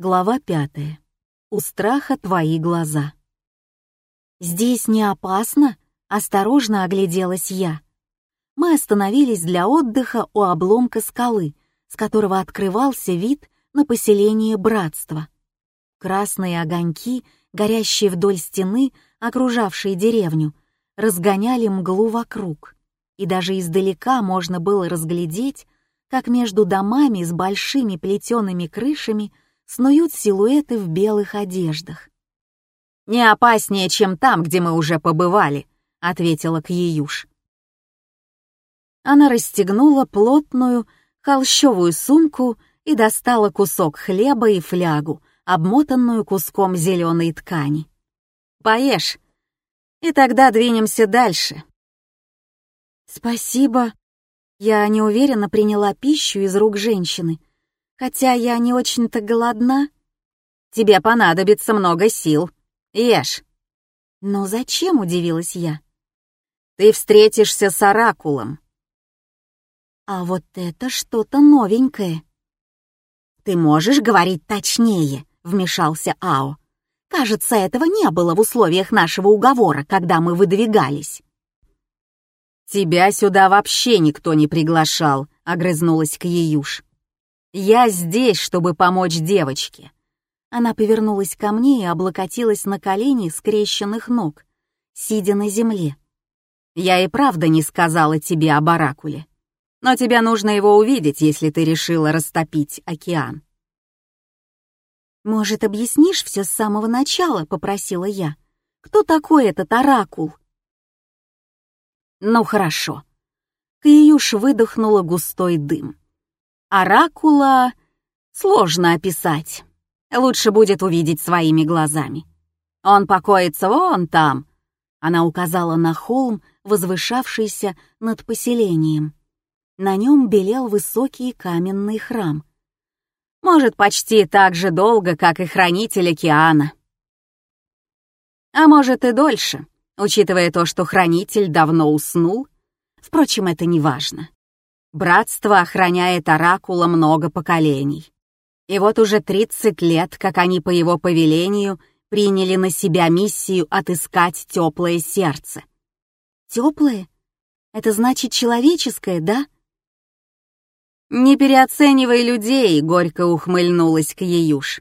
Глава пятая. У страха твои глаза. «Здесь не опасно?» — осторожно огляделась я. Мы остановились для отдыха у обломка скалы, с которого открывался вид на поселение братства. Красные огоньки, горящие вдоль стены, окружавшие деревню, разгоняли мглу вокруг, и даже издалека можно было разглядеть, как между домами с большими плетеными крышами — снуют силуэты в белых одеждах. «Не опаснее, чем там, где мы уже побывали», — ответила Кьеюш. Она расстегнула плотную холщовую сумку и достала кусок хлеба и флягу, обмотанную куском зеленой ткани. «Поешь, и тогда двинемся дальше». «Спасибо». Я неуверенно приняла пищу из рук женщины, Хотя я не очень-то голодна. Тебе понадобится много сил. Ешь. Но зачем, удивилась я. Ты встретишься с оракулом. А вот это что-то новенькое. Ты можешь говорить точнее, вмешался Ао. Кажется, этого не было в условиях нашего уговора, когда мы выдвигались. «Тебя сюда вообще никто не приглашал», — огрызнулась Кьеюш. Я здесь, чтобы помочь девочке». Она повернулась ко мне и облокотилась на колени скрещенных ног, сидя на земле. «Я и правда не сказала тебе об оракуле, но тебе нужно его увидеть, если ты решила растопить океан». «Может, объяснишь все с самого начала?» — попросила я. «Кто такой этот оракул?» «Ну, хорошо». Киюш выдохнула густой дым. Оракула сложно описать. Лучше будет увидеть своими глазами. Он покоится вон там. Она указала на холм, возвышавшийся над поселением. На нем белел высокий каменный храм. Может, почти так же долго, как и хранитель океана. А может и дольше, учитывая то, что хранитель давно уснул. Впрочем, это не важно. Братство охраняет Оракула много поколений. И вот уже 30 лет, как они по его повелению приняли на себя миссию отыскать теплое сердце. Теплое? Это значит человеческое, да? Не переоценивай людей, горько ухмыльнулась Кьеюш.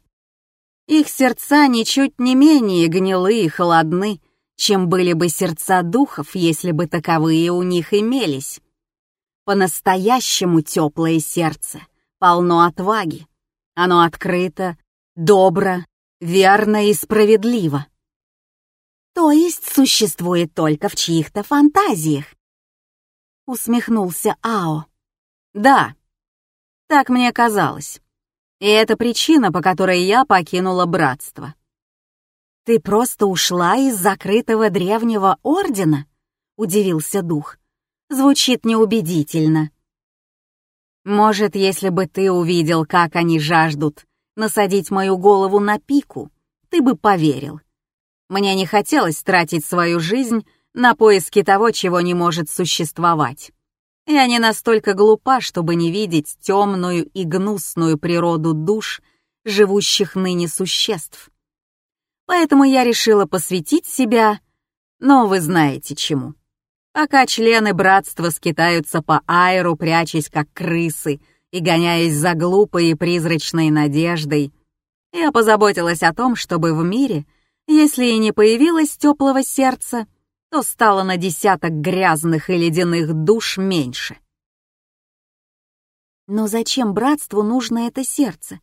Их сердца ничуть не менее гнилы и холодны, чем были бы сердца духов, если бы таковые у них имелись. По-настоящему теплое сердце, полно отваги. Оно открыто, добро, верно и справедливо. То есть существует только в чьих-то фантазиях. Усмехнулся Ао. Да, так мне казалось. И это причина, по которой я покинула братство. Ты просто ушла из закрытого древнего ордена? Удивился дух звучит неубедительно. Может, если бы ты увидел, как они жаждут насадить мою голову на пику, ты бы поверил. Мне не хотелось тратить свою жизнь на поиски того, чего не может существовать. Я не настолько глупа, чтобы не видеть темную и гнусную природу душ, живущих ныне существ. Поэтому я решила посвятить себя, но вы знаете чему пока члены братства скитаются по аэру, прячась как крысы и гоняясь за глупой и призрачной надеждой, я позаботилась о том, чтобы в мире, если и не появилось теплого сердца, то стало на десяток грязных и ледяных душ меньше. Но зачем братству нужно это сердце?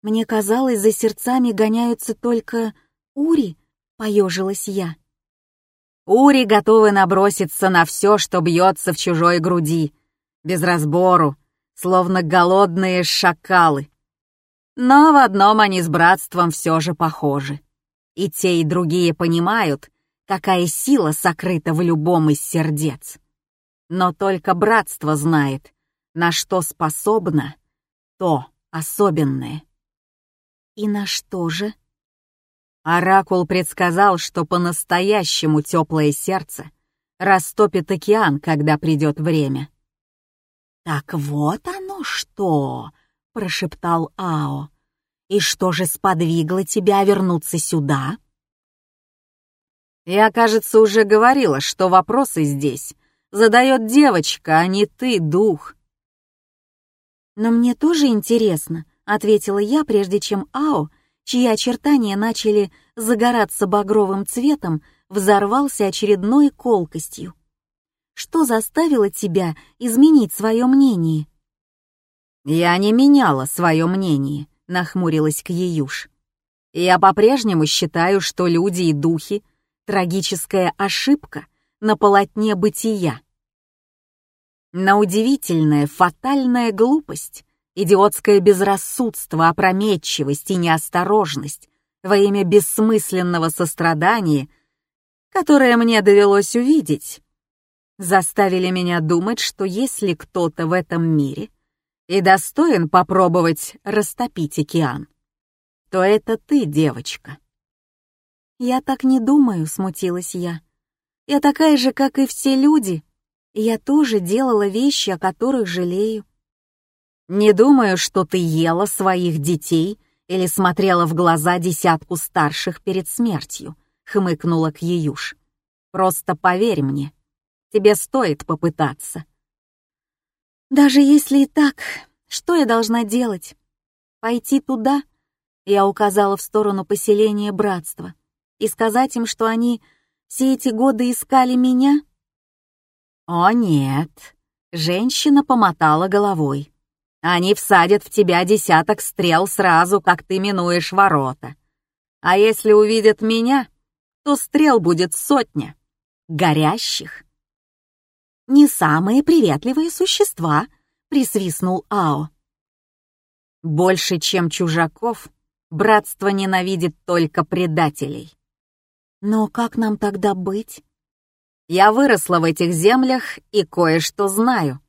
Мне казалось, за сердцами гоняются только ури, поежилась я. Ури готовы наброситься на все, что бьется в чужой груди, без разбору, словно голодные шакалы. Но в одном они с братством все же похожи. И те, и другие понимают, какая сила сокрыта в любом из сердец. Но только братство знает, на что способно то особенное. И на что же? Оракул предсказал, что по-настоящему теплое сердце растопит океан, когда придет время. «Так вот оно что!» — прошептал Ао. И что же сподвигло тебя вернуться сюда? Я, кажется, уже говорила, что вопросы здесь задает девочка, а не ты, дух. Но мне тоже интересно, ответила я, прежде чем Ао, чьи очертания начали загораться багровым цветом, взорвался очередной колкостью. Что заставило тебя изменить свое мнение? Я не меняла свое мнение, нахмурилась Кьеюш. Я по-прежнему считаю, что люди и духи — трагическая ошибка на полотне бытия. На удивительная, фатальная глупость, идиотское безрассудство, опрометчивость и неосторожность во имя бессмысленного сострадания, которое мне довелось увидеть, заставили меня думать, что если кто-то в этом мире и достоин попробовать растопить океан, то это ты, девочка. «Я так не думаю», — смутилась я. «Я такая же, как и все люди. Я тоже делала вещи, о которых жалею». «Не думаю, что ты ела своих детей или смотрела в глаза десятку старших перед смертью», — хмыкнула Кьеюш. «Просто поверь мне, тебе стоит попытаться». «Даже если и так, что я должна делать? Пойти туда?» Я указала в сторону поселения братства и сказать им, что они все эти годы искали меня? О нет, женщина помотала головой. Они всадят в тебя десяток стрел сразу, как ты минуешь ворота. А если увидят меня, то стрел будет сотня. Горящих. «Не самые приветливые существа», — присвистнул Ао. «Больше, чем чужаков, братство ненавидит только предателей. Но как нам тогда быть? Я выросла в этих землях и кое-что знаю.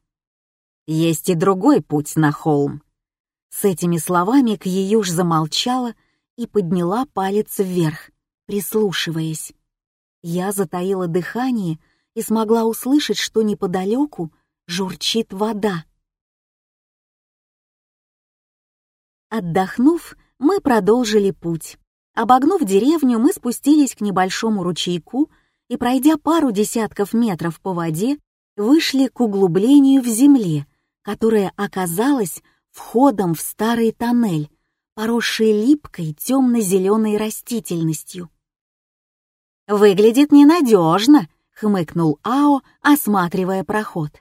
Есть и другой путь на холм. С этими словами Кьеюш замолчала и подняла палец вверх, прислушиваясь. Я затаила дыхание и смогла услышать, что неподалеку журчит вода. Отдохнув, мы продолжили путь. Обогнув деревню, мы спустились к небольшому ручейку и, пройдя пару десятков метров по воде, вышли к углублению в земле, которое оказалось входом в старый тоннель, поросший липкой темно-зеленой растительностью. «Выглядит ненадежно», — хмыкнул Ао, осматривая проход.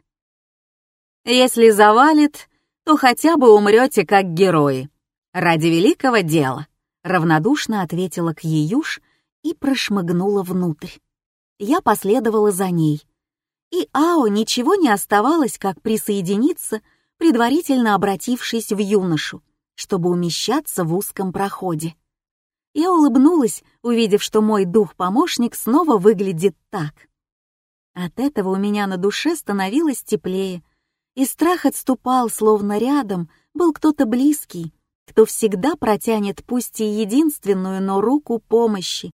«Если завалит, то хотя бы умрете как герои. Ради великого дела равнодушно ответила к Еюш и прошмыгнула внутрь. Я последовала за ней. И Ао ничего не оставалось, как присоединиться, предварительно обратившись в юношу, чтобы умещаться в узком проходе. Я улыбнулась, увидев, что мой дух-помощник снова выглядит так. От этого у меня на душе становилось теплее, и страх отступал, словно рядом был кто-то близкий, кто всегда протянет пусть и единственную, но руку помощи.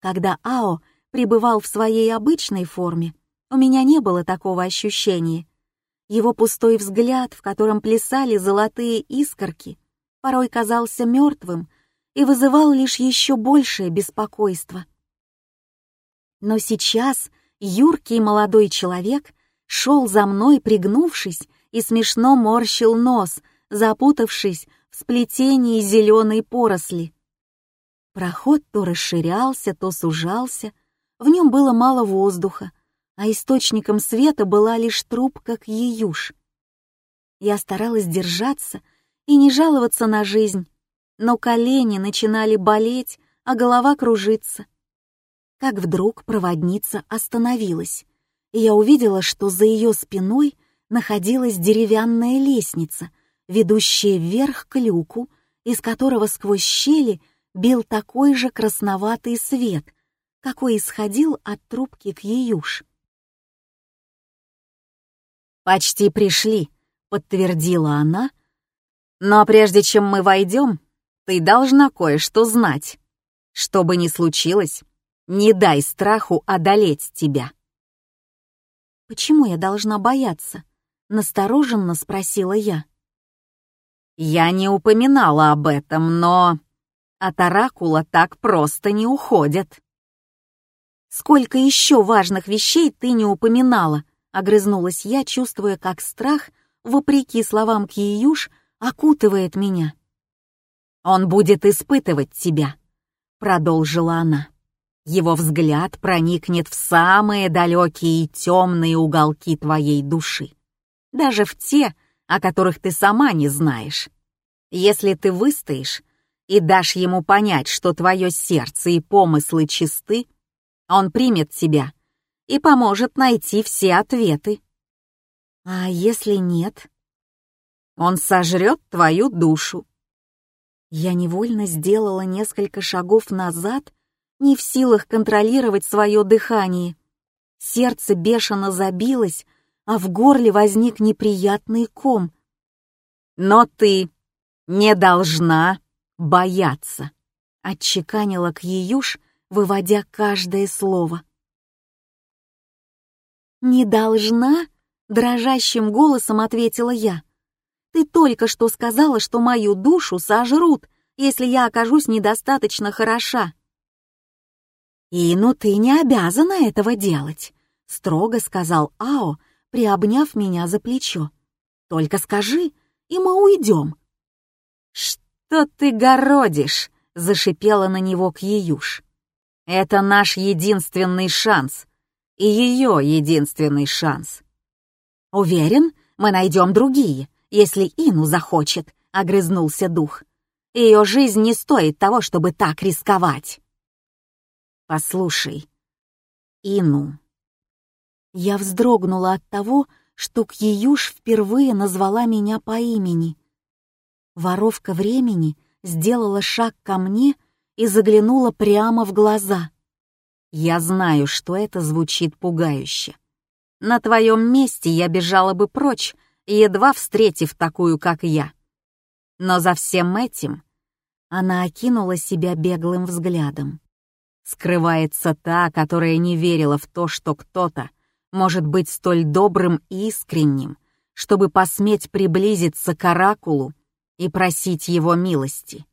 Когда Ао пребывал в своей обычной форме, у меня не было такого ощущения. Его пустой взгляд, в котором плясали золотые искорки, порой казался мертвым и вызывал лишь еще большее беспокойство. Но сейчас юркий молодой человек шел за мной, пригнувшись, и смешно морщил нос, запутавшись в сплетении зеленой поросли. Проход то расширялся, то сужался, в нем было мало воздуха, а источником света была лишь трубка к еюш. Я старалась держаться и не жаловаться на жизнь, но колени начинали болеть, а голова кружиться. Как вдруг проводница остановилась, и я увидела, что за ее спиной находилась деревянная лестница, ведущая вверх к люку, из которого сквозь щели бил такой же красноватый свет, какой исходил от трубки к Еюш. «Почти пришли», — подтвердила она. «Но прежде чем мы войдем, ты должна кое-что знать. Что бы ни случилось, не дай страху одолеть тебя». «Почему я должна бояться?» — настороженно спросила я. Я не упоминала об этом, но от оракула так просто не уходят. «Сколько еще важных вещей ты не упоминала?» — огрызнулась я, чувствуя, как страх, вопреки словам Киюш, окутывает меня. «Он будет испытывать тебя», — продолжила она. «Его взгляд проникнет в самые далекие и темные уголки твоей души, даже в те, о которых ты сама не знаешь. Если ты выстоишь и дашь ему понять, что твое сердце и помыслы чисты, он примет тебя и поможет найти все ответы. А если нет? Он сожрет твою душу. Я невольно сделала несколько шагов назад, не в силах контролировать свое дыхание. Сердце бешено забилось, а в горле возник неприятный ком. «Но ты не должна бояться», — отчеканила Кьюш, выводя каждое слово. «Не должна?» — дрожащим голосом ответила я. «Ты только что сказала, что мою душу сожрут, если я окажусь недостаточно хороша». «И ну ты не обязана этого делать», — строго сказал Ао, приобняв меня за плечо. «Только скажи, и мы уйдем». «Что ты городишь?» — зашипела на него Кьюш. «Это наш единственный шанс. И ее единственный шанс». «Уверен, мы найдем другие, если Ину захочет», — огрызнулся дух. «Ее жизнь не стоит того, чтобы так рисковать». «Послушай, Ину, я вздрогнула от того, что Кьюш впервые назвала меня по имени. Воровка времени сделала шаг ко мне и заглянула прямо в глаза. «Я знаю, что это звучит пугающе. На твоем месте я бежала бы прочь, едва встретив такую, как я. Но за всем этим она окинула себя беглым взглядом. Скрывается та, которая не верила в то, что кто-то может быть столь добрым и искренним, чтобы посметь приблизиться к Оракулу и просить его милости.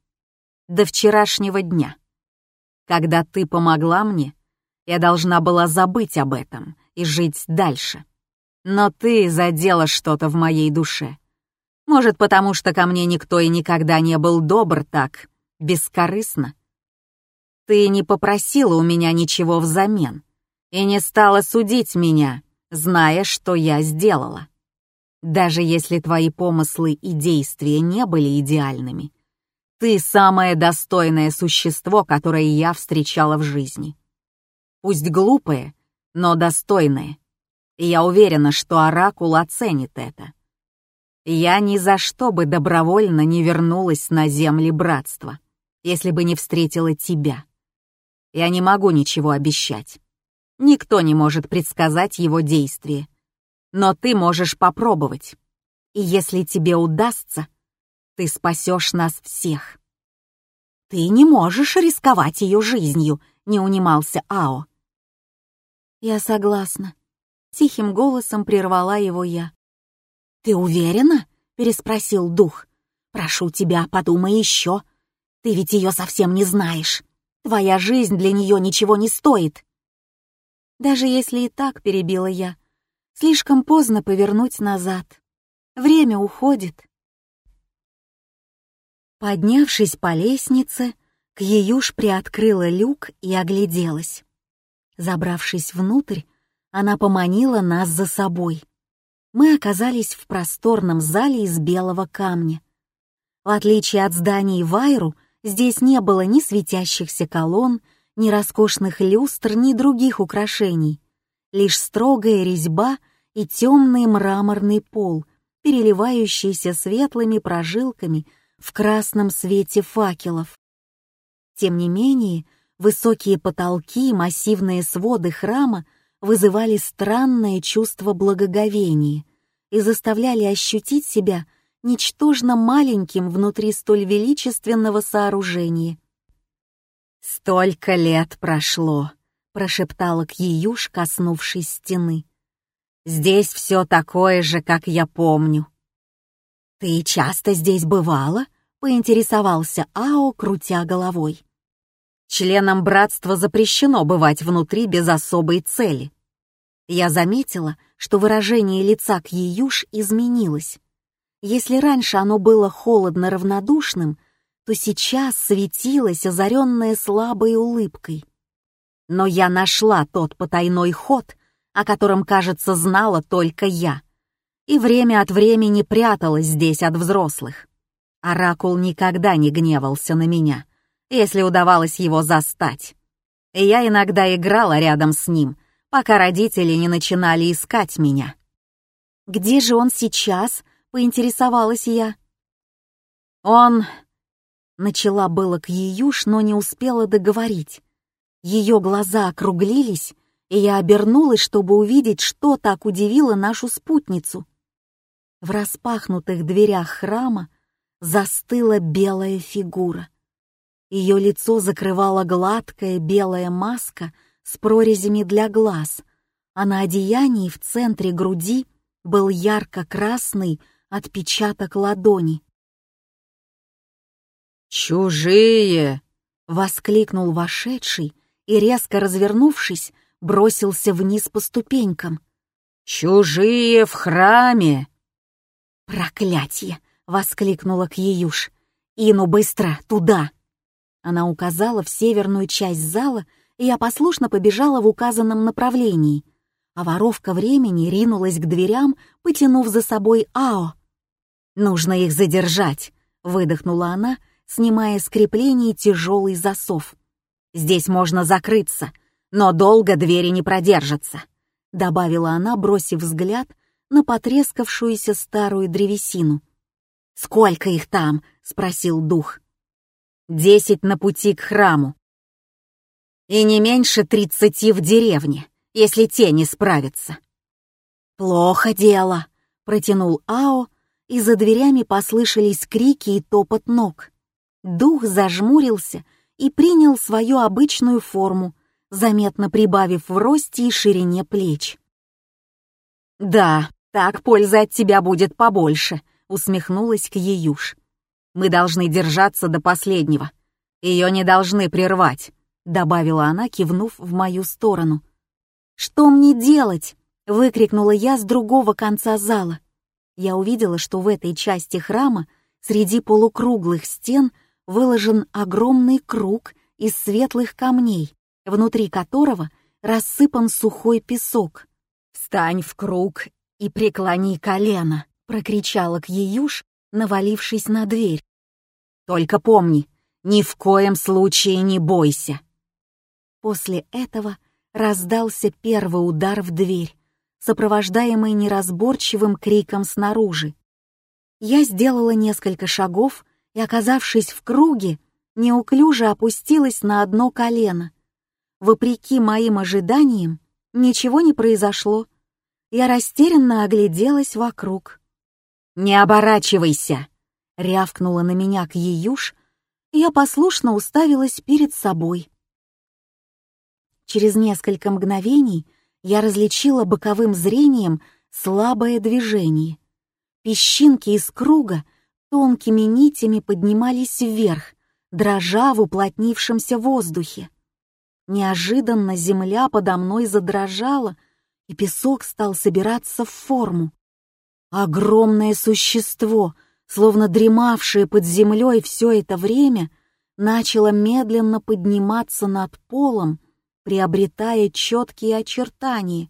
До вчерашнего дня. Когда ты помогла мне, я должна была забыть об этом и жить дальше. Но ты задела что-то в моей душе. Может, потому что ко мне никто и никогда не был добр так, бескорыстно. Ты не попросила у меня ничего взамен, и не стала судить меня, зная, что я сделала. Даже если твои помыслы и действия не были идеальными, ты самое достойное существо, которое я встречала в жизни. Пусть глупое, но достойное. И я уверена, что Оракул оценит это. Я ни за что бы добровольно не вернулась на земли братства, если бы не встретила тебя. Я не могу ничего обещать. Никто не может предсказать его действия. Но ты можешь попробовать. И если тебе удастся, ты спасешь нас всех. Ты не можешь рисковать ее жизнью, не унимался Ао. Я согласна. Тихим голосом прервала его я. «Ты уверена?» — переспросил дух. «Прошу тебя, подумай еще. Ты ведь ее совсем не знаешь. Твоя жизнь для нее ничего не стоит». Даже если и так перебила я, слишком поздно повернуть назад. Время уходит. Поднявшись по лестнице, Кьюш приоткрыла люк и огляделась. Забравшись внутрь, она поманила нас за собой. Мы оказались в просторном зале из белого камня. В отличие от зданий Вайру, здесь не было ни светящихся колонн, ни роскошных люстр, ни других украшений. Лишь строгая резьба и темный мраморный пол, переливающийся светлыми прожилками в красном свете факелов. Тем не менее, высокие потолки и массивные своды храма вызывали странное чувство благоговения и заставляли ощутить себя ничтожно маленьким внутри столь величественного сооружения — «Столько лет прошло», — прошептала Кьюш, коснувшись стены. «Здесь все такое же, как я помню». «Ты часто здесь бывала?» — поинтересовался Ао, крутя головой. Членам братства запрещено бывать внутри без особой цели. Я заметила, что выражение лица к Еюш изменилось. Если раньше оно было холодно равнодушным, то сейчас светилось, озаренное слабой улыбкой. Но я нашла тот потайной ход, о котором, кажется, знала только я, и время от времени пряталась здесь от взрослых. Оракул никогда не гневался на меня, если удавалось его застать. И я иногда играла рядом с ним, пока родители не начинали искать меня. «Где же он сейчас?» — поинтересовалась я. «Он...» Начала было к Еюш, но не успела договорить. Ее глаза округлились, и я обернулась, чтобы увидеть, что так удивило нашу спутницу. В распахнутых дверях храма застыла белая фигура. Ее лицо закрывала гладкая белая маска с прорезями для глаз, а на одеянии в центре груди был ярко-красный отпечаток ладони. «Чужие!» — воскликнул вошедший и, резко развернувшись, бросился вниз по ступенькам. «Чужие в храме!» «Проклятье!» — воскликнула Кьеюш. «Ину, быстро, туда!» Она указала в северную часть зала, и я послушно побежала в указанном направлении, а воровка времени ринулась к дверям, потянув за собой Ао. «Нужно их задержать», — выдохнула она, снимая с креплений тяжелый засов. «Здесь можно закрыться, но долго двери не продержатся», — добавила она, бросив взгляд на потрескавшуюся старую древесину. «Сколько их там?» — спросил дух. «Десять на пути к храму. И не меньше тридцати в деревне, если те не справятся». «Плохо дело», — протянул Ао, и за дверями послышались крики и топот ног. Дух зажмурился и принял свою обычную форму, заметно прибавив в росте и ширине плеч. «Да, так польза от тебя будет побольше», — усмехнулась Кьеюш. «Мы должны держаться до последнего. Ее не должны прервать», — добавила она, кивнув в мою сторону. «Что мне делать?» — выкрикнула я с другого конца зала. Я увидела, что в этой части храма среди полукруглых стен выложен огромный круг из светлых камней, внутри которого рассыпан сухой песок. «Встань в круг и преклони колено», — прокричала Кьеюш, навалившись на дверь. «Только помни, ни в коем случае не бойся». После этого раздался первый удар в дверь, сопровождаемый неразборчивым криком снаружи. Я сделала несколько шагов и, оказавшись в круге, неуклюже опустилась на одно колено. Вопреки моим ожиданиям, ничего не произошло. Я растерянно огляделась вокруг. «Не оборачивайся!» — рявкнула на меня Кьеюш, и я послушно уставилась перед собой. Через несколько мгновений я различила боковым зрением слабое движение. Песчинки из круга тонкими нитями поднимались вверх, дрожа в уплотнившемся воздухе. Неожиданно земля подо мной задрожала, и песок стал собираться в форму. Огромное существо, словно дремавшее под землей все это время, начало медленно подниматься над полом, приобретая четкие очертания.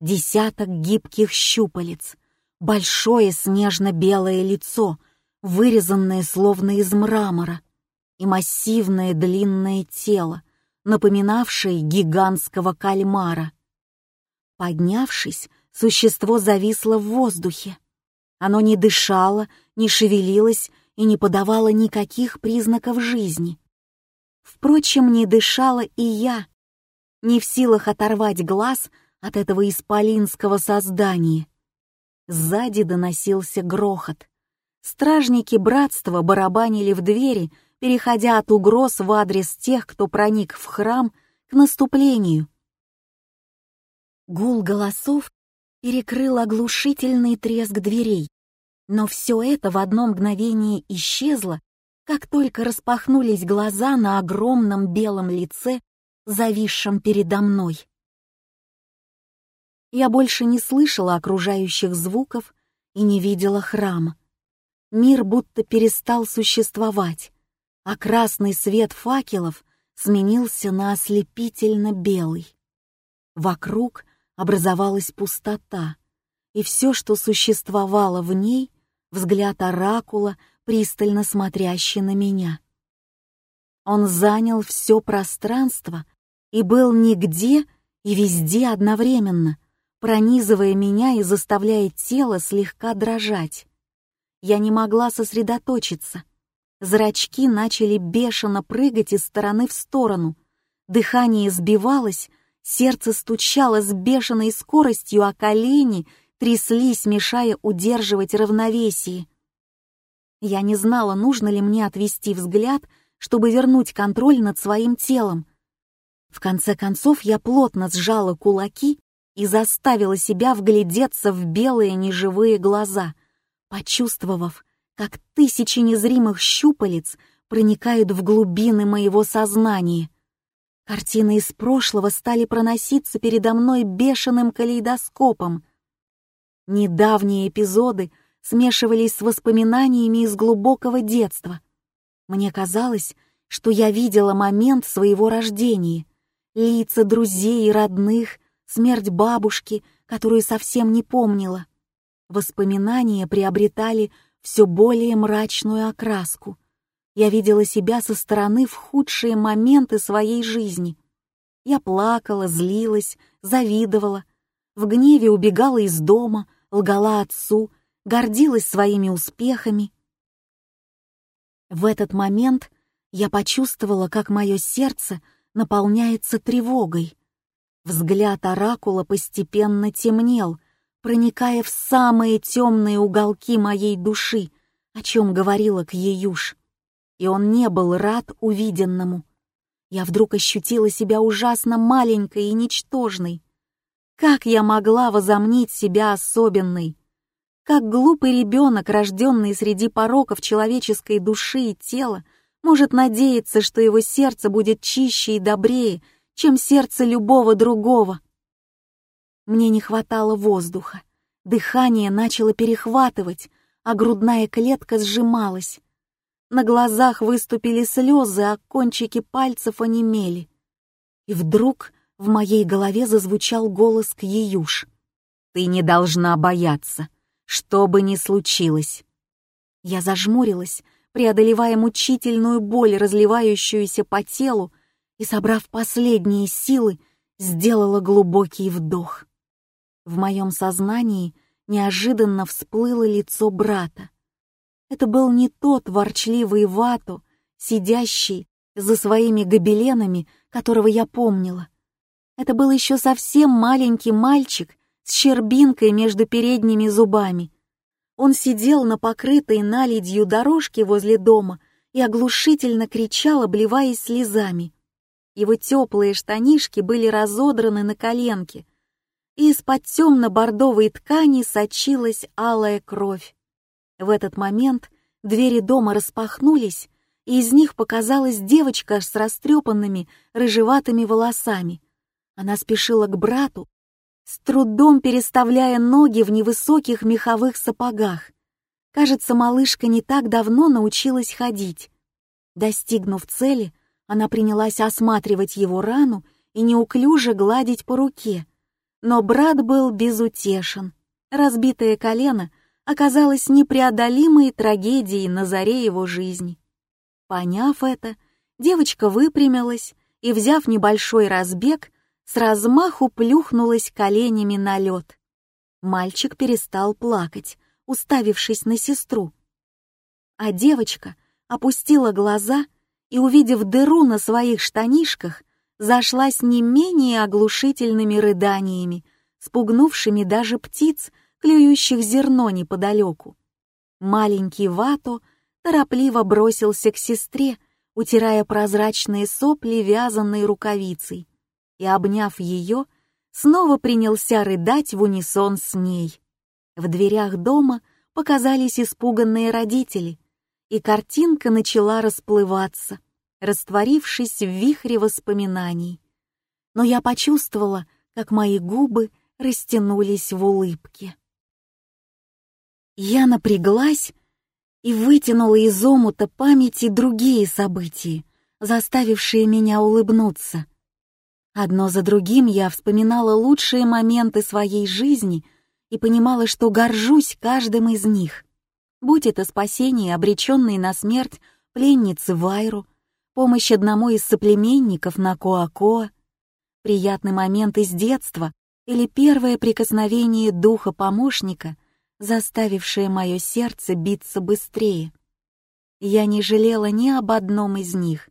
Десяток гибких щупалец, большое снежно-белое лицо, вырезанное словно из мрамора, и массивное длинное тело, напоминавшее гигантского кальмара. Поднявшись, существо зависло в воздухе. Оно не дышало, не шевелилось и не подавало никаких признаков жизни. Впрочем, не дышала и я, не в силах оторвать глаз от этого исполинского создания. Сзади доносился грохот. Стражники братства барабанили в двери, переходя от угроз в адрес тех, кто проник в храм, к наступлению. Гул голосов перекрыл оглушительный треск дверей. Но все это в одно мгновение исчезло, как только распахнулись глаза на огромном белом лице, зависшем передо мной. Я больше не слышала окружающих звуков и не видела храма. Мир будто перестал существовать, а красный свет факелов сменился на ослепительно белый. Вокруг образовалась пустота, и все, что существовало в ней, взгляд оракула, пристально смотрящий на меня. Он занял все пространство и был нигде и везде одновременно, пронизывая меня и заставляя тело слегка дрожать. Я не могла сосредоточиться. Зрачки начали бешено прыгать из стороны в сторону. Дыхание сбивалось, сердце стучало с бешеной скоростью, а колени тряслись, мешая удерживать равновесие. Я не знала, нужно ли мне отвести взгляд, чтобы вернуть контроль над своим телом. В конце концов я плотно сжала кулаки и заставила себя вглядеться в белые неживые глаза, почувствовав, как тысячи незримых щупалец проникают в глубины моего сознания. Картины из прошлого стали проноситься передо мной бешеным калейдоскопом. Недавние эпизоды смешивались с воспоминаниями из глубокого детства. Мне казалось, что я видела момент своего рождения, лица друзей и родных, смерть бабушки, которую совсем не помнила. Воспоминания приобретали все более мрачную окраску. Я видела себя со стороны в худшие моменты своей жизни. Я плакала, злилась, завидовала, в гневе убегала из дома, лгала отцу, гордилась своими успехами. В этот момент я почувствовала, как мое сердце наполняется тревогой. Взгляд оракула постепенно темнел, проникая в самые темные уголки моей души, о чем говорила Кьеюш. И он не был рад увиденному. Я вдруг ощутила себя ужасно маленькой и ничтожной. Как я могла возомнить себя особенной? Как глупый ребенок, рожденный среди пороков человеческой души и тела, может надеяться, что его сердце будет чище и добрее, чем сердце любого другого. Мне не хватало воздуха, дыхание начало перехватывать, а грудная клетка сжималась. На глазах выступили слезы, а кончики пальцев онемели. И вдруг в моей голове зазвучал голос Кьеюш. «Ты не должна бояться, что бы ни случилось». Я зажмурилась, преодолевая мучительную боль, разливающуюся по телу, и, собрав последние силы, сделала глубокий вдох. В моем сознании неожиданно всплыло лицо брата. Это был не тот ворчливый вату, сидящий за своими гобеленами, которого я помнила. Это был еще совсем маленький мальчик с щербинкой между передними зубами. Он сидел на покрытой наледью дорожке возле дома и оглушительно кричал, обливаясь слезами. Его теплые штанишки были разодраны на коленке, и из-под темно-бордовой ткани сочилась алая кровь. В этот момент двери дома распахнулись, и из них показалась девочка с растрепанными рыжеватыми волосами. Она спешила к брату, с трудом переставляя ноги в невысоких меховых сапогах. Кажется, малышка не так давно научилась ходить. Достигнув цели, она принялась осматривать его рану и неуклюже гладить по руке. Но брат был безутешен. Разбитое колено оказалось непреодолимой трагедией на заре его жизни. Поняв это, девочка выпрямилась и, взяв небольшой разбег, с размаху плюхнулась коленями на лед. Мальчик перестал плакать, уставившись на сестру. А девочка опустила глаза и, увидев дыру на своих штанишках, зашлась не менее оглушительными рыданиями, спугнувшими даже птиц, клюющих зерно неподалеку. Маленький Вато торопливо бросился к сестре, утирая прозрачные сопли вязаной рукавицей, и, обняв ее, снова принялся рыдать в унисон с ней. В дверях дома показались испуганные родители, и картинка начала расплываться, растворившись в вихре воспоминаний. Но я почувствовала, как мои губы растянулись в улыбке. Я напряглась и вытянула из омута памяти другие события, заставившие меня улыбнуться. Одно за другим я вспоминала лучшие моменты своей жизни и понимала, что горжусь каждым из них. Будь это спасение обреченной на смерть пленницы Вайру, помощь одному из соплеменников на Коакоа, приятный момент из детства или первое прикосновение духа помощника, заставившее мое сердце биться быстрее. Я не жалела ни об одном из них.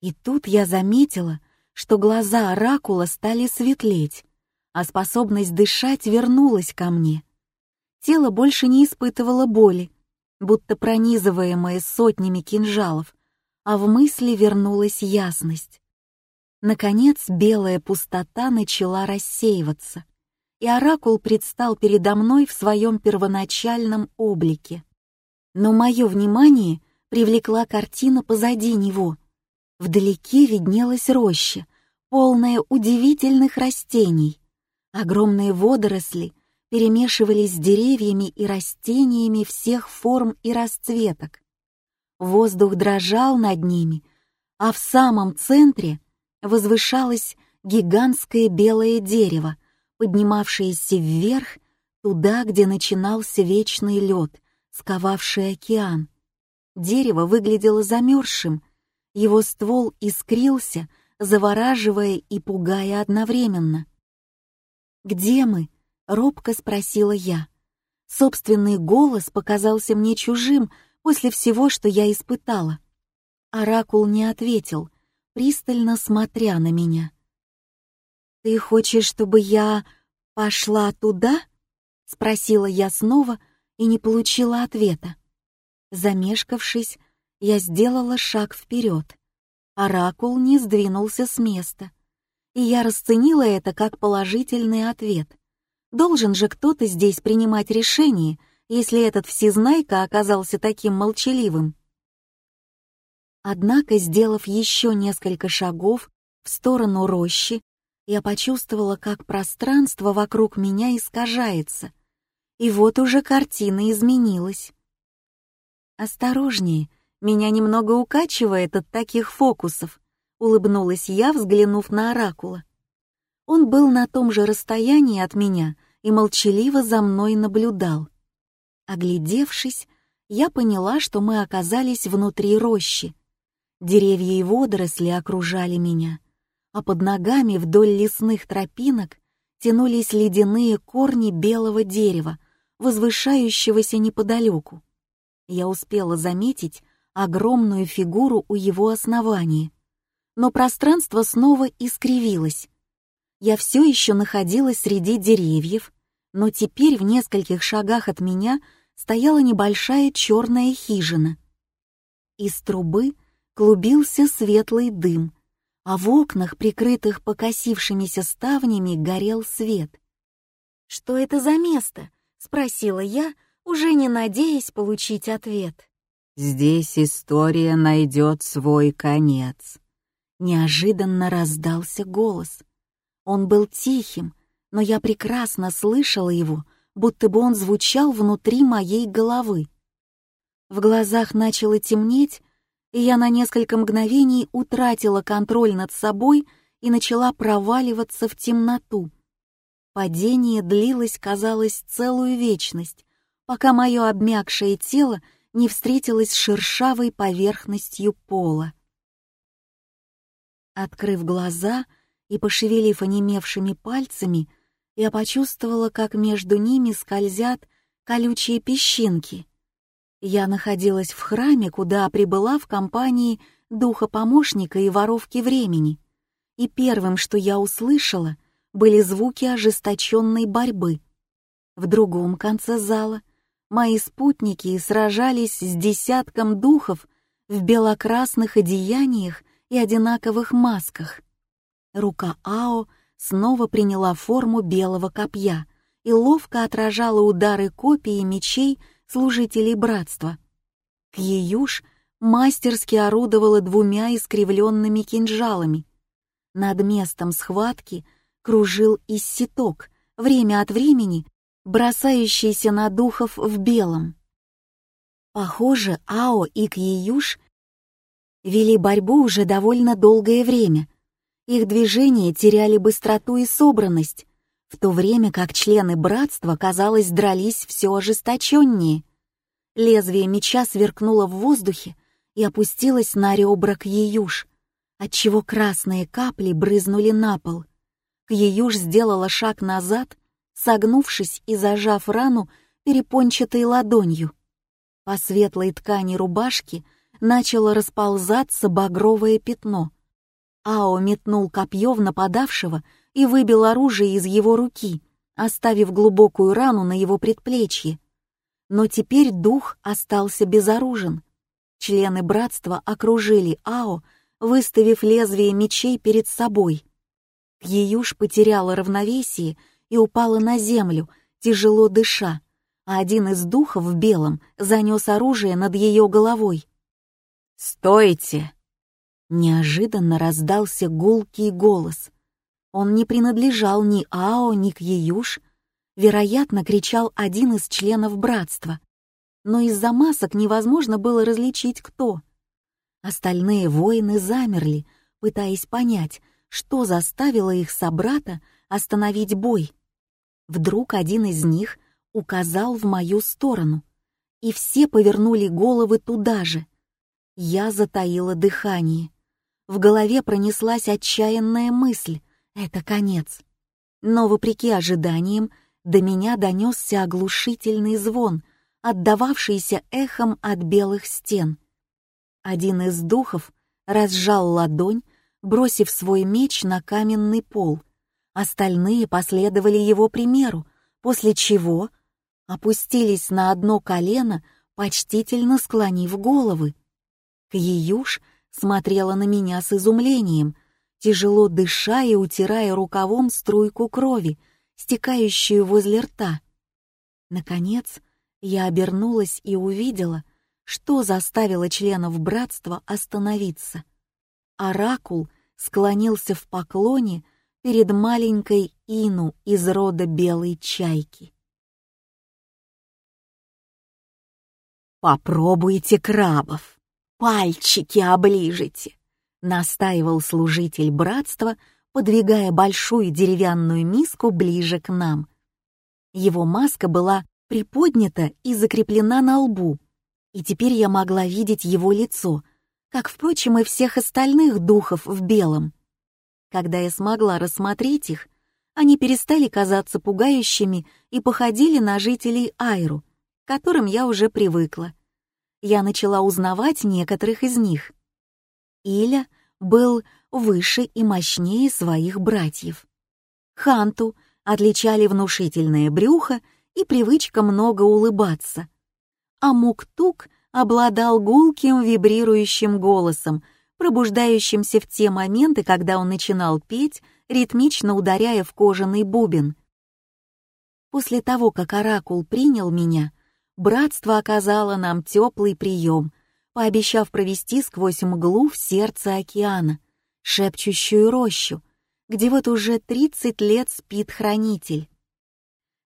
И тут я заметила, что глаза оракула стали светлеть, а способность дышать вернулась ко мне. Тело больше не испытывало боли, будто пронизываемое сотнями кинжалов, а в мысли вернулась ясность. Наконец белая пустота начала рассеиваться, и оракул предстал передо мной в своем первоначальном облике. Но мое внимание привлекла картина позади него. Вдалеке виднелась роща, полная удивительных растений. Огромные водоросли перемешивались с деревьями и растениями всех форм и расцветок. Воздух дрожал над ними, а в самом центре возвышалось гигантское белое дерево, поднимавшееся вверх туда, где начинался вечный лед, сковавший океан. Дерево выглядело замерзшим, его ствол искрился, завораживая и пугая одновременно. «Где мы?» — робко спросила я. Собственный голос показался мне чужим после всего, что я испытала. Оракул не ответил, пристально смотря на меня. «Ты хочешь, чтобы я пошла туда?» — спросила я снова и не получила ответа. Замешкавшись, я сделала шаг вперед. Оракул не сдвинулся с места и я расценила это как положительный ответ. Должен же кто-то здесь принимать решение, если этот всезнайка оказался таким молчаливым. Однако, сделав еще несколько шагов в сторону рощи, я почувствовала, как пространство вокруг меня искажается, и вот уже картина изменилась. «Осторожнее, меня немного укачивает от таких фокусов», — улыбнулась я, взглянув на оракула. Он был на том же расстоянии от меня и молчаливо за мной наблюдал. Оглядевшись, я поняла, что мы оказались внутри рощи. Деревья и водоросли окружали меня, а под ногами вдоль лесных тропинок тянулись ледяные корни белого дерева, возвышающегося неподалеку. Я успела заметить огромную фигуру у его основания — но пространство снова искривилось. Я все еще находилась среди деревьев, но теперь в нескольких шагах от меня стояла небольшая черная хижина. Из трубы клубился светлый дым, а в окнах, прикрытых покосившимися ставнями, горел свет. «Что это за место?» — спросила я, уже не надеясь получить ответ. «Здесь история найдет свой конец», Неожиданно раздался голос. Он был тихим, но я прекрасно слышала его, будто бы он звучал внутри моей головы. В глазах начало темнеть, и я на несколько мгновений утратила контроль над собой и начала проваливаться в темноту. Падение длилось, казалось, целую вечность, пока мое обмякшее тело не встретилось с шершавой поверхностью пола. Открыв глаза и пошевелив онемевшими пальцами, я почувствовала, как между ними скользят колючие песчинки. Я находилась в храме, куда прибыла в компании духа-помощника и воровки времени. И первым, что я услышала, были звуки ожесточенной борьбы. В другом конце зала мои спутники сражались с десятком духов в белокрасных одеяниях и одинаковых масках. Рука Ао снова приняла форму белого копья и ловко отражала удары копий и мечей служителей братства. Кьеюш мастерски орудовала двумя искривленными кинжалами. Над местом схватки кружил исситок, время от времени бросающийся на духов в белом. Похоже, Ао и Кьеюш вели борьбу уже довольно долгое время. Их движения теряли быстроту и собранность, в то время как члены братства, казалось, дрались все ожесточеннее. Лезвие меча сверкнуло в воздухе и опустилось на ребра Кьеюш, отчего красные капли брызнули на пол. Кьеюш сделала шаг назад, согнувшись и зажав рану перепончатой ладонью. По светлой ткани рубашки начало расползаться багровое пятно. Ао метнул копье в нападавшего и выбил оружие из его руки, оставив глубокую рану на его предплечье. Но теперь дух остался безоружен. Члены братства окружили Ао, выставив лезвие мечей перед собой. Кьеюш потеряла равновесие и упала на землю, тяжело дыша, а один из духов в белом занес оружие над ее головой. «Стойте!» Неожиданно раздался гулкий голос. Он не принадлежал ни Ао, ни к. Вероятно, кричал один из членов братства. Но из-за масок невозможно было различить, кто. Остальные воины замерли, пытаясь понять, что заставило их собрата остановить бой. Вдруг один из них указал в мою сторону, и все повернули головы туда же. Я затаила дыхание. В голове пронеслась отчаянная мысль — это конец. Но, вопреки ожиданиям, до меня донесся оглушительный звон, отдававшийся эхом от белых стен. Один из духов разжал ладонь, бросив свой меч на каменный пол. Остальные последовали его примеру, после чего опустились на одно колено, почтительно склонив головы. Кьеюш смотрела на меня с изумлением, тяжело дыша и утирая рукавом струйку крови, стекающую возле рта. Наконец, я обернулась и увидела, что заставило членов братства остановиться. Оракул склонился в поклоне перед маленькой Ину из рода белой чайки. «Попробуйте крабов, пальчики оближите», — настаивал служитель братства, подвигая большую деревянную миску ближе к нам. Его маска была приподнята и закреплена на лбу, и теперь я могла видеть его лицо, как, впрочем, и всех остальных духов в белом. Когда я смогла рассмотреть их, они перестали казаться пугающими и походили на жителей Айру — к которым я уже привыкла. Я начала узнавать некоторых из них. Иля был выше и мощнее своих братьев. Ханту отличали внушительное брюхо и привычка много улыбаться. А Муктук обладал гулким вибрирующим голосом, пробуждающимся в те моменты, когда он начинал петь, ритмично ударяя в кожаный бубен. После того, как Оракул принял меня, братство оказало нам теплый прием, пообещав провести сквозь мглу в сердце океана, шепчущую рощу, где вот уже 30 лет спит хранитель.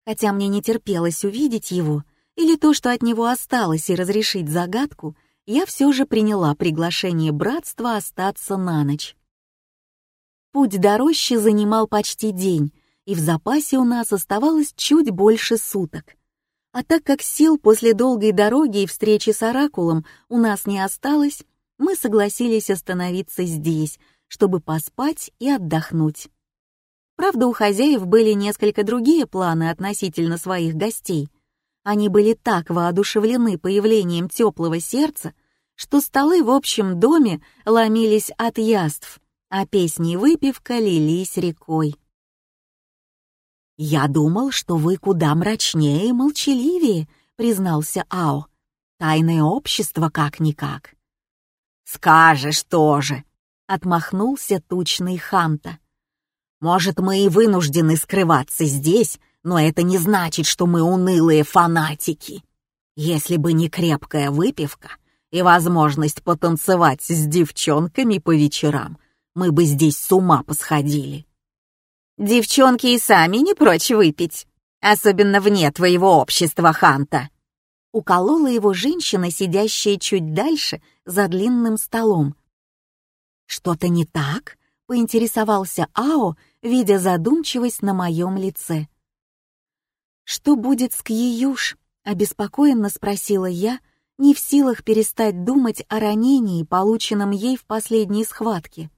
Хотя мне не терпелось увидеть его, или то, что от него осталось, и разрешить загадку, я все же приняла приглашение братства остаться на ночь. Путь до рощи занимал почти день, и в запасе у нас оставалось чуть больше суток. А так как сил после долгой дороги и встречи с Оракулом у нас не осталось, мы согласились остановиться здесь, чтобы поспать и отдохнуть. Правда, у хозяев были несколько другие планы относительно своих гостей. Они были так воодушевлены появлением теплого сердца, что столы в общем доме ломились от яств, а песни и выпивка лились рекой. «Я думал, что вы куда мрачнее и молчаливее», — признался Ао. «Тайное общество как-никак». «Скажешь тоже», — отмахнулся тучный Ханта. «Может, мы и вынуждены скрываться здесь, но это не значит, что мы унылые фанатики. Если бы не крепкая выпивка и возможность потанцевать с девчонками по вечерам, мы бы здесь с ума посходили. Девчонки и сами не прочь выпить, особенно вне твоего общества, Ханта. Уколола его женщина, сидящая чуть дальше, за длинным столом. «Что-то не так?» — поинтересовался Ао, видя задумчивость на моем лице. «Что будет с Кьеюш?» — обеспокоенно спросила я, не в силах перестать думать о ранении, полученном ей в последней схватке.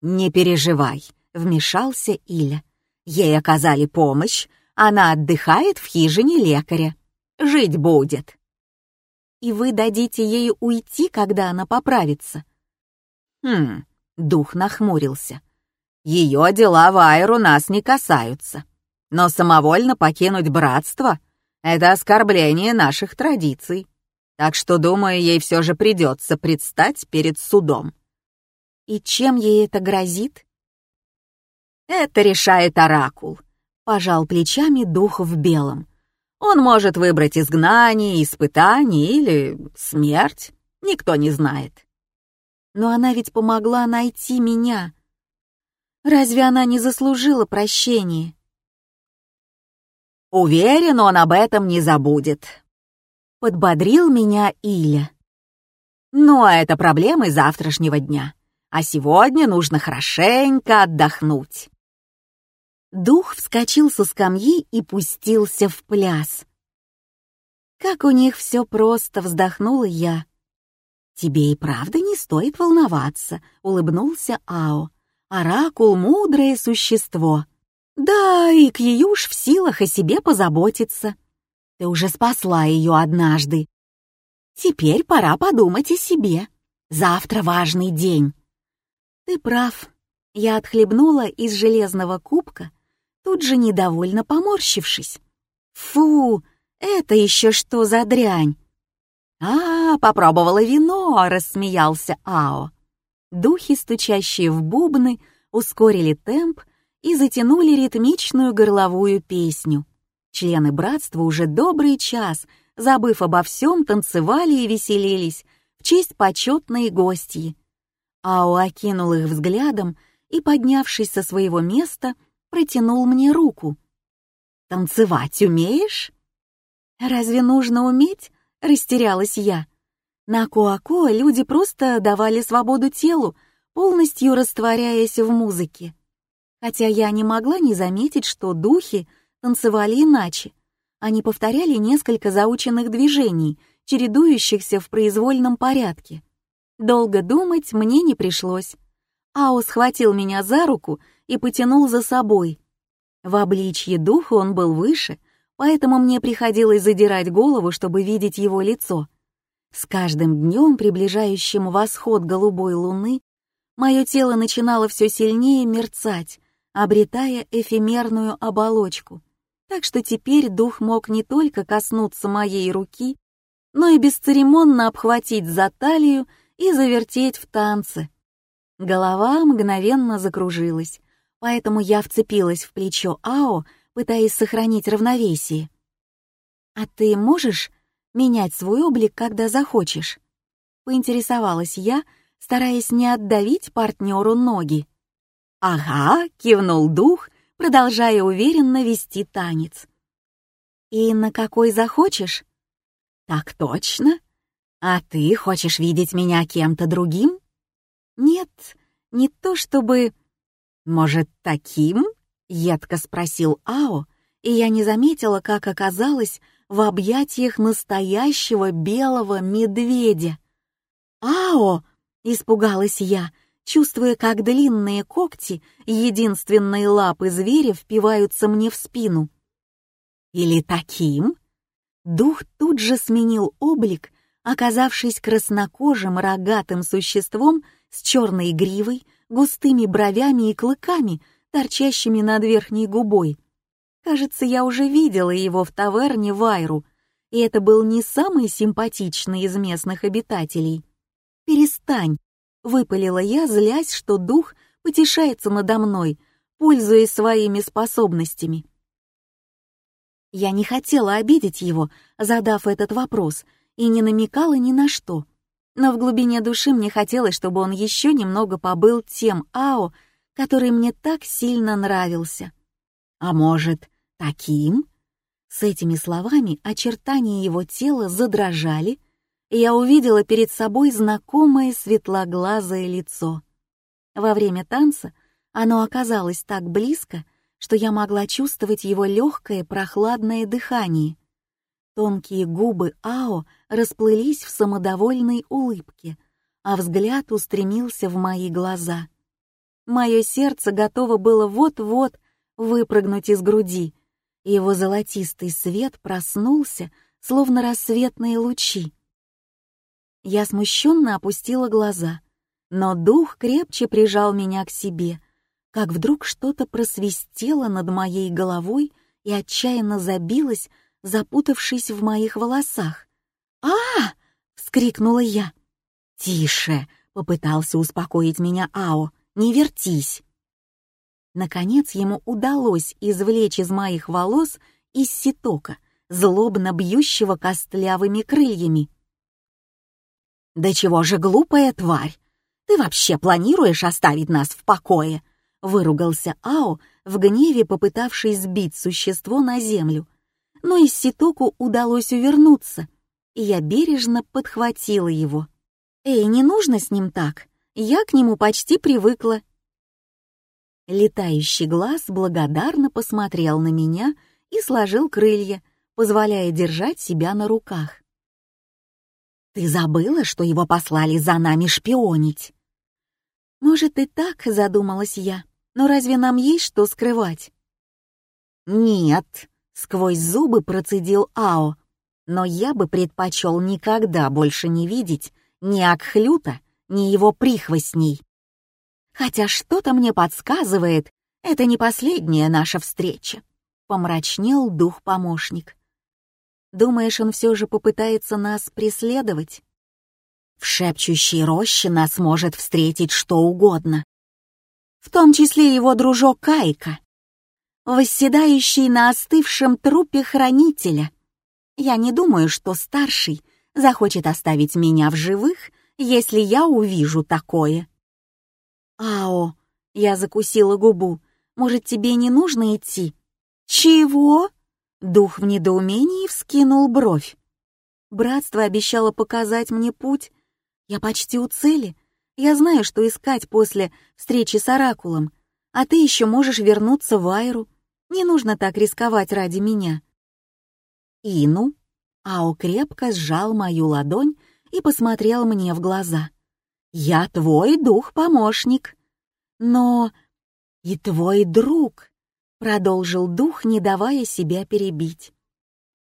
«Не переживай», — вмешался Иля. «Ей оказали помощь, она отдыхает в хижине лекаря. Жить будет». «И вы дадите ей уйти, когда она поправится?» «Хм...» — дух нахмурился. «Ее дела в Айру нас не касаются. Но самовольно покинуть братство — это оскорбление наших традиций. Так что, думаю, ей все же придется предстать перед судом». «И чем ей это грозит?» «Это решает Оракул», — пожал плечами дух в белом. «Он может выбрать изгнание, испытание или смерть. Никто не знает». «Но она ведь помогла найти меня. Разве она не заслужила прощения?» «Уверен, он об этом не забудет», — подбодрил меня Иля. «Ну, а это проблемы завтрашнего дня, а сегодня нужно хорошенько отдохнуть». Дух вскочил со скамьи и пустился в пляс. Как у них все просто, вздохнула я. «Тебе и правда не стоит волноваться», — улыбнулся Ао. «Оракул — мудрое существо. Да, и Кьюш в силах о себе позаботиться. Ты уже спасла ее однажды. Теперь пора подумать о себе. Завтра важный день». «Ты прав». Я отхлебнула из железного кубка, тут же недовольно поморщившись. «Фу, это еще что за дрянь?» «А, попробовала вино!» — рассмеялся Ао. Духи, стучащие в бубны, ускорили темп и затянули ритмичную горловую песню. Члены братства уже добрый час, забыв обо всем, танцевали и веселились в честь почетной гостьи. Ао окинул их взглядом и, поднявшись со своего места, протянул мне руку. «Танцевать умеешь?» «Разве нужно уметь?» — растерялась я. На Куако люди просто давали свободу телу, полностью растворяясь в музыке. Хотя я не могла не заметить, что духи танцевали иначе. Они повторяли несколько заученных движений, чередующихся в произвольном порядке. Долго думать мне не пришлось. Ао схватил меня за руку и потянул за собой. В обличье духа он был выше, поэтому мне приходилось задирать голову, чтобы видеть его лицо. С каждым днем, приближающим восход голубой луны, мое тело начинало все сильнее мерцать, обретая эфемерную оболочку. Так что теперь дух мог не только коснуться моей руки, но и бесцеремонно обхватить за талию и завертеть в танце. Голова мгновенно закружилась, поэтому я вцепилась в плечо Ао, пытаясь сохранить равновесие. «А ты можешь менять свой облик, когда захочешь?» — поинтересовалась я, стараясь не отдавить партнеру ноги. «Ага», — кивнул дух, продолжая уверенно вести танец. «И на какой захочешь?» «Так точно. А ты хочешь видеть меня кем-то другим?» «Нет, не то чтобы...» «Может, таким?» — едко спросил Ао, и я не заметила, как оказалось в объятиях настоящего белого медведя. «Ао!» — испугалась я, чувствуя, как длинные когти, единственные лапы зверя, впиваются мне в спину. «Или таким?» Дух тут же сменил облик, оказавшись краснокожим рогатым существом с черной гривой, густыми бровями и клыками, торчащими над верхней губой. Кажется, я уже видела его в таверне Вайру, и это был не самый симпатичный из местных обитателей. «Перестань!» — выпалила я, злясь, что дух потешается надо мной, пользуясь своими способностями. Я не хотела обидеть его, задав этот вопрос, и не намекала ни на что. Но в глубине души мне хотелось, чтобы он еще немного побыл тем Ао, который мне так сильно нравился. А может, таким? С этими словами очертания его тела задрожали, и я увидела перед собой знакомое светлоглазое лицо. Во время танца оно оказалось так близко, что я могла чувствовать его легкое прохладное дыхание. Тонкие губы Ао расплылись в самодовольной улыбке, а взгляд устремился в мои глаза. Мое сердце готово было вот-вот выпрыгнуть из груди. Его золотистый свет проснулся, словно рассветные лучи. Я смущенно опустила глаза, но дух крепче прижал меня к себе — как вдруг что-то просвистело над моей головой и отчаянно забилось, запутавшись в моих волосах. а, -а, вскрикнула я. «Тише!» — попытался успокоить меня Ао. «Не вертись!» Наконец ему удалось извлечь из моих волос из ситока, злобно бьющего костлявыми крыльями. «Да чего же глупая тварь! Ты вообще планируешь оставить нас в покое?» Выругался Ао, в гневе попытавшись сбить существо на землю. Но из Ситоку удалось увернуться, и я бережно подхватила его. «Эй, не нужно с ним так, я к нему почти привыкла». Летающий глаз благодарно посмотрел на меня и сложил крылья, позволяя держать себя на руках. «Ты забыла, что его послали за нами шпионить?» «Может, и так», — задумалась я. Но разве нам есть что скрывать? Нет, сквозь зубы процедил Ао. Но я бы предпочел никогда больше не видеть ни Акхлюта, ни его прихвостней. Хотя что-то мне подсказывает, это не последняя наша встреча. Помрачнел дух-помощник. Думаешь, он все же попытается нас преследовать? В шепчущей роще нас может встретить что угодно в том числе его дружок Кайка, восседающий на остывшем трупе хранителя. Я не думаю, что старший захочет оставить меня в живых, если я увижу такое. Ао, я закусила губу. Может, тебе не нужно идти? Чего? Дух в недоумении вскинул бровь. Братство обещало показать мне путь. Я почти у цели, я знаю, что искать после встречи с Оракулом, а ты еще можешь вернуться в Айру. Не нужно так рисковать ради меня». «Ину?» Ао крепко сжал мою ладонь и посмотрел мне в глаза. «Я твой дух-помощник». «Но и твой друг», — продолжил дух, не давая себя перебить.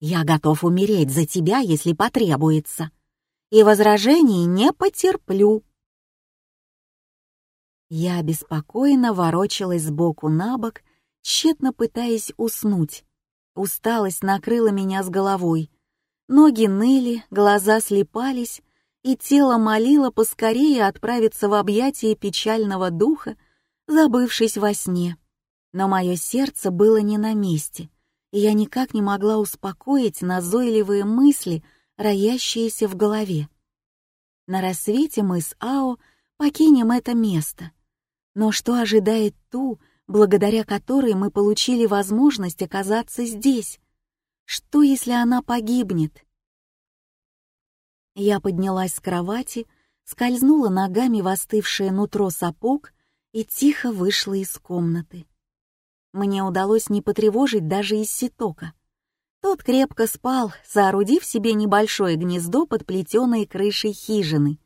«Я готов умереть за тебя, если потребуется, и возражений не потерплю». Я беспокойно ворочалась сбоку на бок, тщетно пытаясь уснуть. Усталость накрыла меня с головой. Ноги ныли, глаза слепались, и тело молило поскорее отправиться в объятия печального духа, забывшись во сне. Но мое сердце было не на месте, и я никак не могла успокоить назойливые мысли, роящиеся в голове. На рассвете мы с Ао покинем это место. Но что ожидает ту, благодаря которой мы получили возможность оказаться здесь? Что, если она погибнет? Я поднялась с кровати, скользнула ногами в остывшее нутро сапог и тихо вышла из комнаты. Мне удалось не потревожить даже из ситока. Тот крепко спал, соорудив себе небольшое гнездо под плетеной крышей хижины,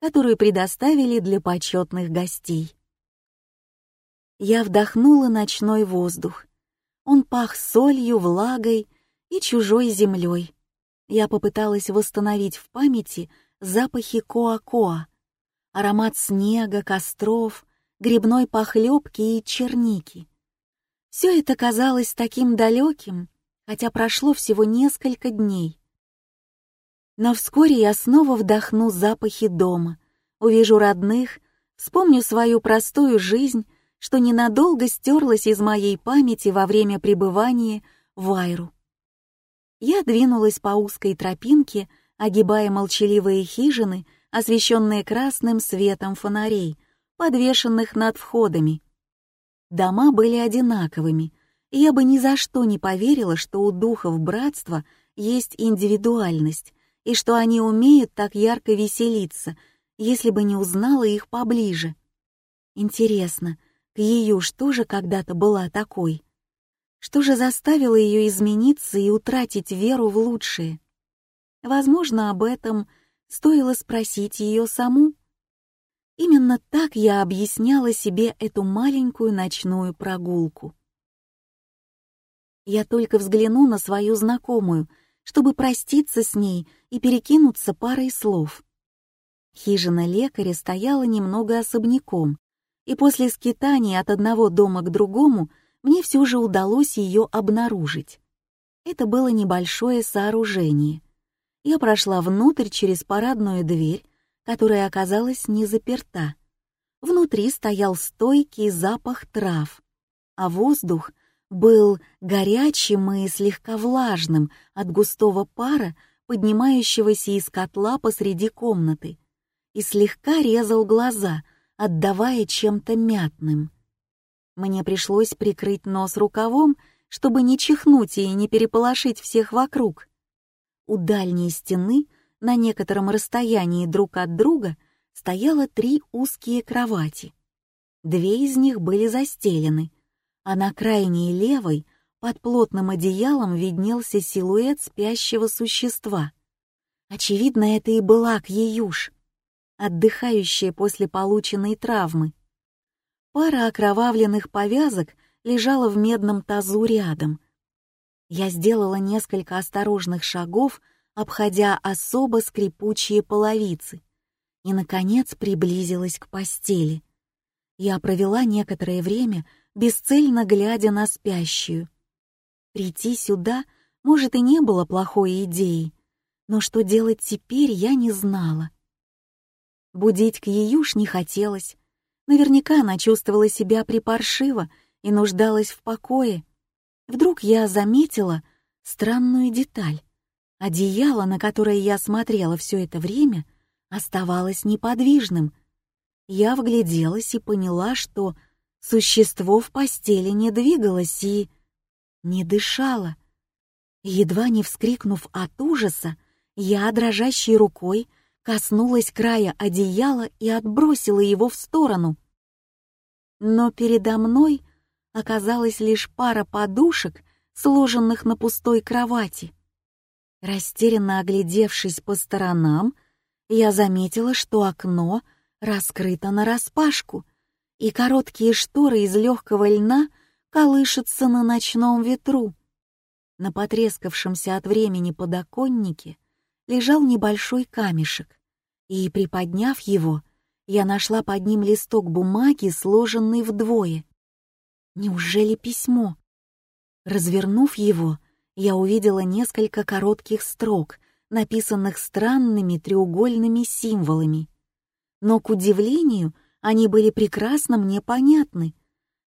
которую предоставили для почетных гостей. Я вдохнула ночной воздух. Он пах солью, влагой и чужой землей. Я попыталась восстановить в памяти запахи коа-коа, аромат снега, костров, грибной похлебки и черники. Все это казалось таким далеким, хотя прошло всего несколько дней. Но вскоре я снова вдохну запахи дома, увижу родных, вспомню свою простую жизнь что ненадолго стерлось из моей памяти во время пребывания в Айру. Я двинулась по узкой тропинке, огибая молчаливые хижины, освещенные красным светом фонарей, подвешенных над входами. Дома были одинаковыми, и я бы ни за что не поверила, что у духов братства есть индивидуальность, и что они умеют так ярко веселиться, если бы не узнала их поближе. Интересно, Кьеюш тоже когда-то была такой? Что же заставило ее измениться и утратить веру в лучшее? Возможно, об этом стоило спросить ее саму. Именно так я объясняла себе эту маленькую ночную прогулку. Я только взгляну на свою знакомую, чтобы проститься с ней и перекинуться парой слов. Хижина лекаря стояла немного особняком, и после скитаний от одного дома к другому мне все же удалось ее обнаружить. Это было небольшое сооружение. Я прошла внутрь через парадную дверь, которая оказалась не заперта. Внутри стоял стойкий запах трав, а воздух был горячим и слегка влажным от густого пара, поднимающегося из котла посреди комнаты, и слегка резал глаза, отдавая чем-то мятным. Мне пришлось прикрыть нос рукавом, чтобы не чихнуть и не переполошить всех вокруг. У дальней стены, на некотором расстоянии друг от друга, стояло три узкие кровати. Две из них были застелены, а на крайней левой под плотным одеялом виднелся силуэт спящего существа. Очевидно, это и была Кьеюш, отдыхающая после полученной травмы. Пара окровавленных повязок лежала в медном тазу рядом. Я сделала несколько осторожных шагов, обходя особо скрипучие половицы, и, наконец, приблизилась к постели. Я провела некоторое время, бесцельно глядя на спящую. Прийти сюда, может, и не было плохой идеей, но что делать теперь, я не знала. Будить к Еюш не хотелось, Наверняка она чувствовала себя припаршиво и нуждалась в покое. Вдруг я заметила странную деталь. Одеяло, на которое я смотрела все это время, оставалось неподвижным. Я вгляделась и поняла, что существо в постели не двигалось и не дышало. Едва не вскрикнув от ужаса, я дрожащей рукой коснулась края одеяла и отбросила его в сторону. Но передо мной оказалась лишь пара подушек, сложенных на пустой кровати. Растерянно оглядевшись по сторонам, я заметила, что окно раскрыто нараспашку, и короткие шторы из легкого льна колышутся на ночном ветру. На потрескавшемся от времени подоконнике лежал небольшой камешек и, приподняв его, я нашла под ним листок бумаги, сложенный вдвое. Неужели письмо? Развернув его, я увидела несколько коротких строк, написанных странными треугольными символами. Но, к удивлению, они были прекрасно мне понятны,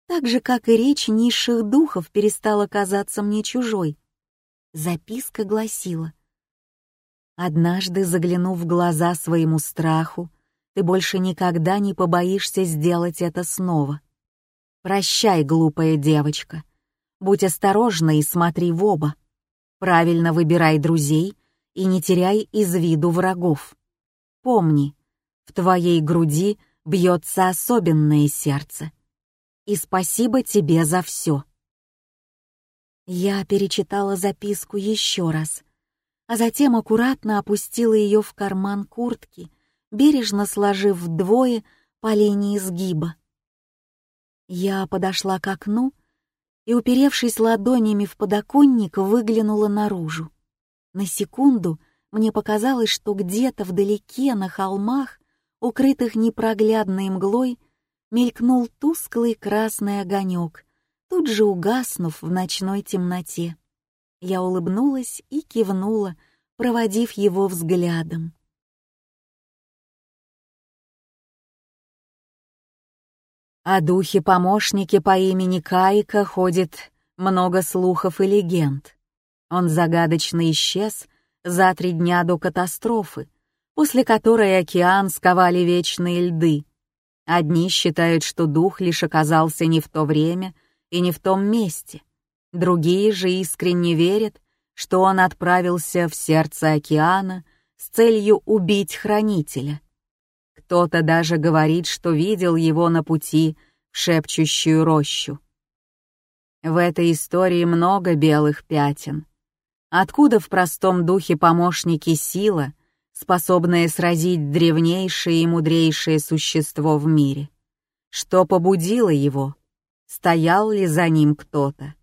так же, как и речь низших духов перестала казаться мне чужой. Записка гласила — Однажды, заглянув в глаза своему страху, ты больше никогда не побоишься сделать это снова. Прощай, глупая девочка. Будь осторожна и смотри в оба. Правильно выбирай друзей и не теряй из виду врагов. Помни, в твоей груди бьется особенное сердце. И спасибо тебе за все. Я перечитала записку еще раз — а затем аккуратно опустила ее в карман куртки, бережно сложив вдвое по линии сгиба. Я подошла к окну и, уперевшись ладонями в подоконник, выглянула наружу. На секунду мне показалось, что где-то вдалеке на холмах, укрытых непроглядной мглой, мелькнул тусклый красный огонек, тут же угаснув в ночной темноте. Я улыбнулась и кивнула, проводив его взглядом. О духе-помощнике по имени Кайка ходит много слухов и легенд. Он загадочно исчез за три дня до катастрофы, после которой океан сковали вечные льды. Одни считают, что дух лишь оказался не в то время и не в том месте. Другие же искренне верят, что он отправился в сердце океана с целью убить хранителя. Кто-то даже говорит, что видел его на пути в шепчущую рощу. В этой истории много белых пятен. Откуда в простом духе помощники сила, способная сразить древнейшее и мудрейшее существо в мире? Что побудило его? Стоял ли за ним кто-то?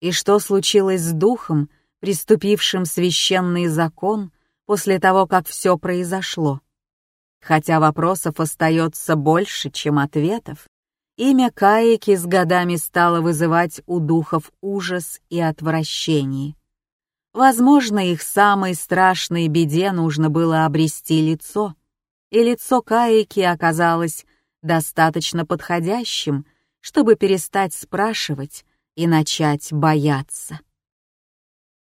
И что случилось с духом, приступившим священный закон после того, как все произошло? Хотя вопросов остается больше, чем ответов, Имя Каики с годами стало вызывать у духов ужас и отвращение. Возможно, их самой страшной беде нужно было обрести лицо, и лицо Каики оказалось достаточно подходящим, чтобы перестать спрашивать и начать бояться.